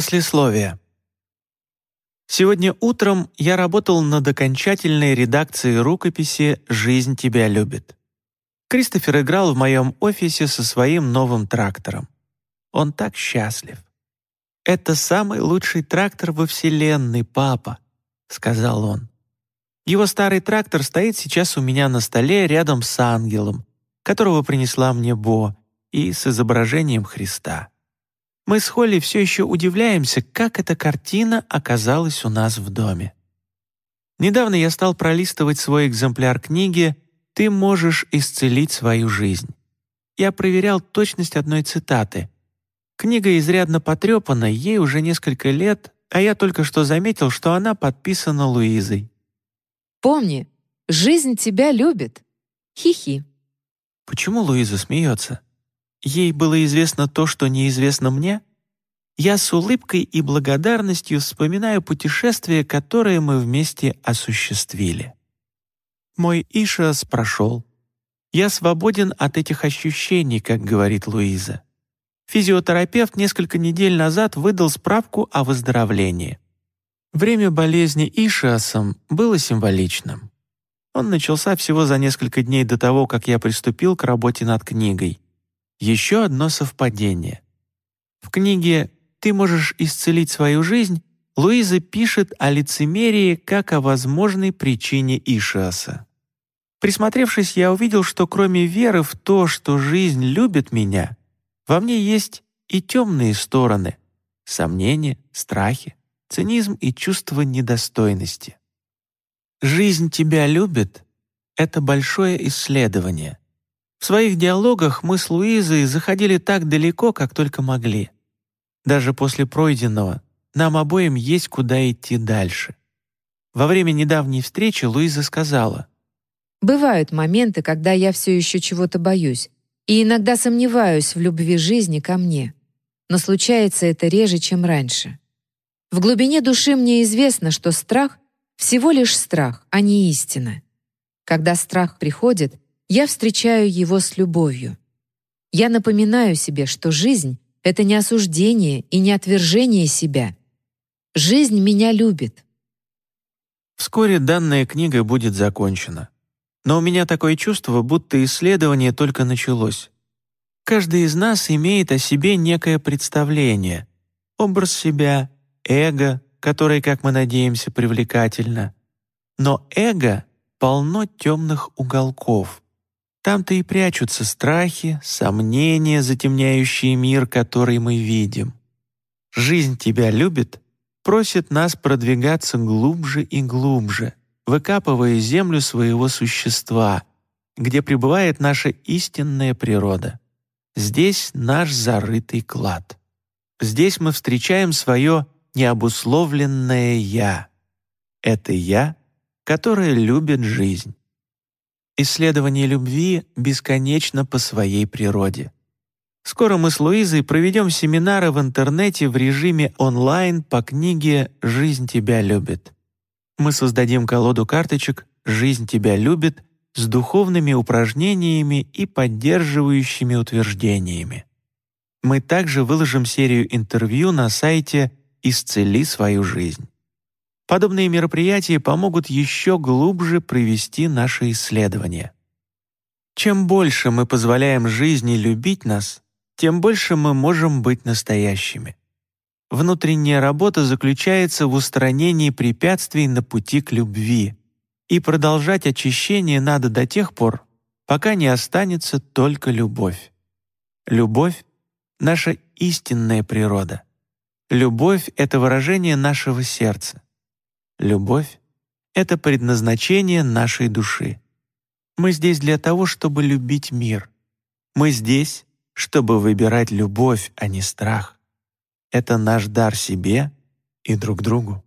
Послесловие. Сегодня утром я работал над окончательной редакцией рукописи «Жизнь тебя любит». Кристофер играл в моем офисе со своим новым трактором. Он так счастлив. «Это самый лучший трактор во Вселенной, папа», — сказал он. Его старый трактор стоит сейчас у меня на столе рядом с ангелом, которого принесла мне Бо, и с изображением Христа. Мы с Холли все еще удивляемся, как эта картина оказалась у нас в доме. Недавно я стал пролистывать свой экземпляр книги «Ты можешь исцелить свою жизнь». Я проверял точность одной цитаты. Книга изрядно потрепана, ей уже несколько лет, а я только что заметил, что она подписана Луизой. «Помни, жизнь тебя любит. Хи-хи». Почему Луиза смеется? Ей было известно то, что неизвестно мне? Я с улыбкой и благодарностью вспоминаю путешествие, которое мы вместе осуществили. Мой Ишас прошел. Я свободен от этих ощущений, как говорит Луиза. Физиотерапевт несколько недель назад выдал справку о выздоровлении. Время болезни Ишиасом было символичным. Он начался всего за несколько дней до того, как я приступил к работе над книгой. Еще одно совпадение. В книге «Ты можешь исцелить свою жизнь» Луиза пишет о лицемерии как о возможной причине Ишиаса. Присмотревшись, я увидел, что кроме веры в то, что жизнь любит меня, во мне есть и темные стороны — сомнения, страхи, цинизм и чувство недостойности. «Жизнь тебя любит» — это большое исследование. В своих диалогах мы с Луизой заходили так далеко, как только могли. Даже после пройденного нам обоим есть куда идти дальше. Во время недавней встречи Луиза сказала, «Бывают моменты, когда я все еще чего-то боюсь, и иногда сомневаюсь в любви жизни ко мне, но случается это реже, чем раньше. В глубине души мне известно, что страх — всего лишь страх, а не истина. Когда страх приходит, я встречаю его с любовью. Я напоминаю себе, что жизнь — это не осуждение и не отвержение себя. Жизнь меня любит. Вскоре данная книга будет закончена. Но у меня такое чувство, будто исследование только началось. Каждый из нас имеет о себе некое представление, образ себя, эго, которое, как мы надеемся, привлекательно. Но эго полно темных уголков. Там-то и прячутся страхи, сомнения, затемняющие мир, который мы видим. Жизнь тебя любит, просит нас продвигаться глубже и глубже, выкапывая землю своего существа, где пребывает наша истинная природа. Здесь наш зарытый клад. Здесь мы встречаем свое необусловленное «я». Это «я», которое любит жизнь. Исследование любви бесконечно по своей природе. Скоро мы с Луизой проведем семинары в интернете в режиме онлайн по книге «Жизнь тебя любит». Мы создадим колоду карточек «Жизнь тебя любит» с духовными упражнениями и поддерживающими утверждениями. Мы также выложим серию интервью на сайте «Исцели свою жизнь». Подобные мероприятия помогут еще глубже провести наши исследования. Чем больше мы позволяем жизни любить нас, тем больше мы можем быть настоящими. Внутренняя работа заключается в устранении препятствий на пути к любви, и продолжать очищение надо до тех пор, пока не останется только любовь. Любовь — наша истинная природа. Любовь — это выражение нашего сердца. Любовь — это предназначение нашей души. Мы здесь для того, чтобы любить мир. Мы здесь, чтобы выбирать любовь, а не страх. Это наш дар себе и друг другу.